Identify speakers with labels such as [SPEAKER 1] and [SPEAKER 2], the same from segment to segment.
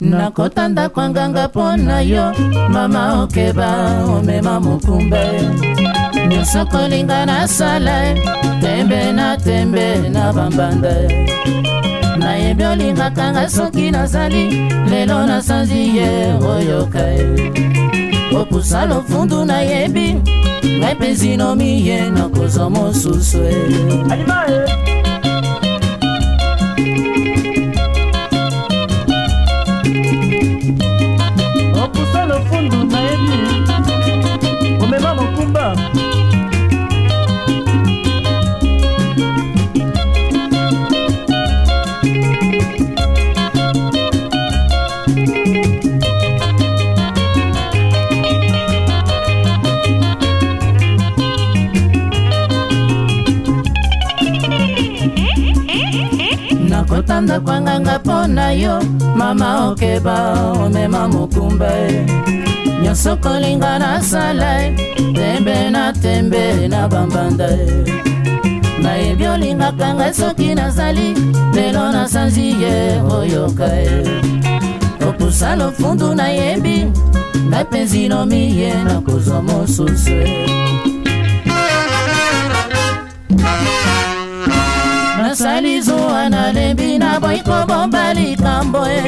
[SPEAKER 1] nakota ndako anganga mpo na yo mama okeba omema mokumba nyonso kolinga nasala tembe na tembe na bambanda nayebi olingaka nga soki nazali lelo nasanzi ye oyoka ye kopusa lofundu nayebi ngai mpe zinomi ye nakozwa mosusu e kobanda kwanganga mpo na yo mama okeba omema mokumba nyonso kolinga nasala e, tembe na tembe na bambanda e. nayebi olingaka ngai soki nazali lelo nasanzi ye oyoka ye opusa lofundu nayebi ngai mpenzi nomi ye nakozwa mosusu e. mambo eh.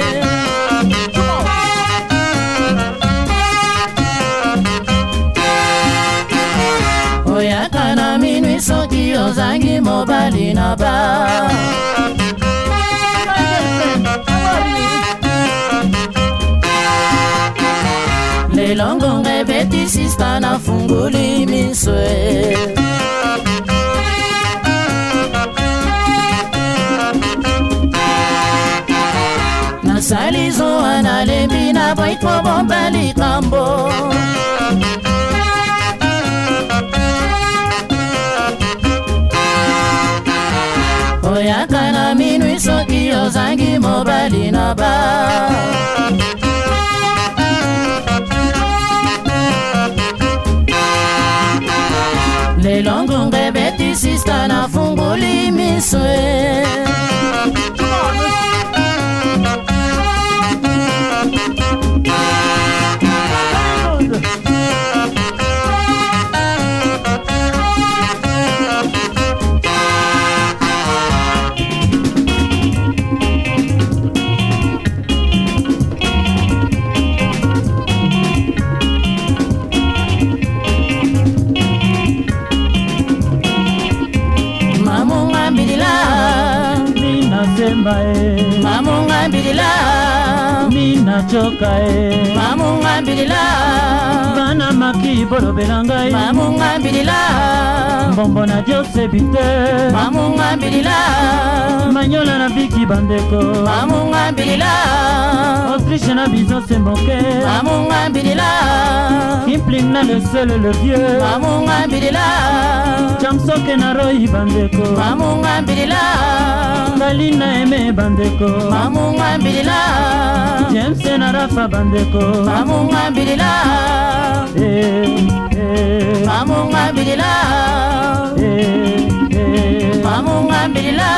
[SPEAKER 1] oyaka na minui soki ozangi mobali na ba lelo ngonga ebeti sista na funguli miso ngai kobomba likambo oyaka na minui soki ozangi mobali na ba nzemba e mamunga mbilila mina joka e mamunga mbilila bana maki bolobela ngai mamunga mbilila mbombo na diosebi te mamunga mbilila manyola na biki bandeko mamunga mbilila ostriche na bizo semboke mamunga mbilila na le seul le vieux mamunga mbilela jamsoke na roi bandeko mamunga mbilela ngali na eme bandeko mamunga mbilela james na rafa bandeko mamunga mbilela eh, eh. mamunga mbilela eh, mamunga mbilela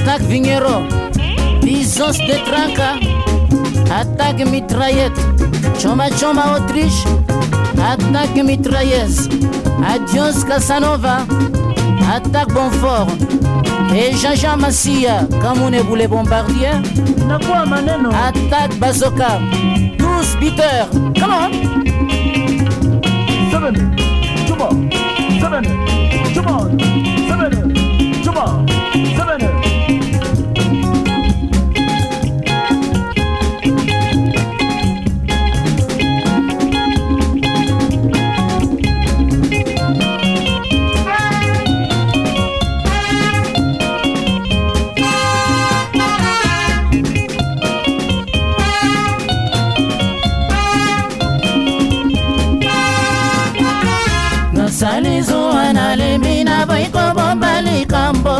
[SPEAKER 1] attaque Vignero Bisons de Tranca, attaque mitraillette, Choma Choma Autriche, attaque mitrailleuse, Adios Casanova, attaque Bonfort, et Jean-Jean Massia, est voulu Bombardier, attaque Bazoka, tous biteurs. sani zuwa nalembi na boiko bomba likambo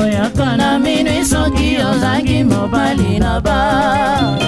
[SPEAKER 1] oyaka na minwi soki ozangi mobali na ba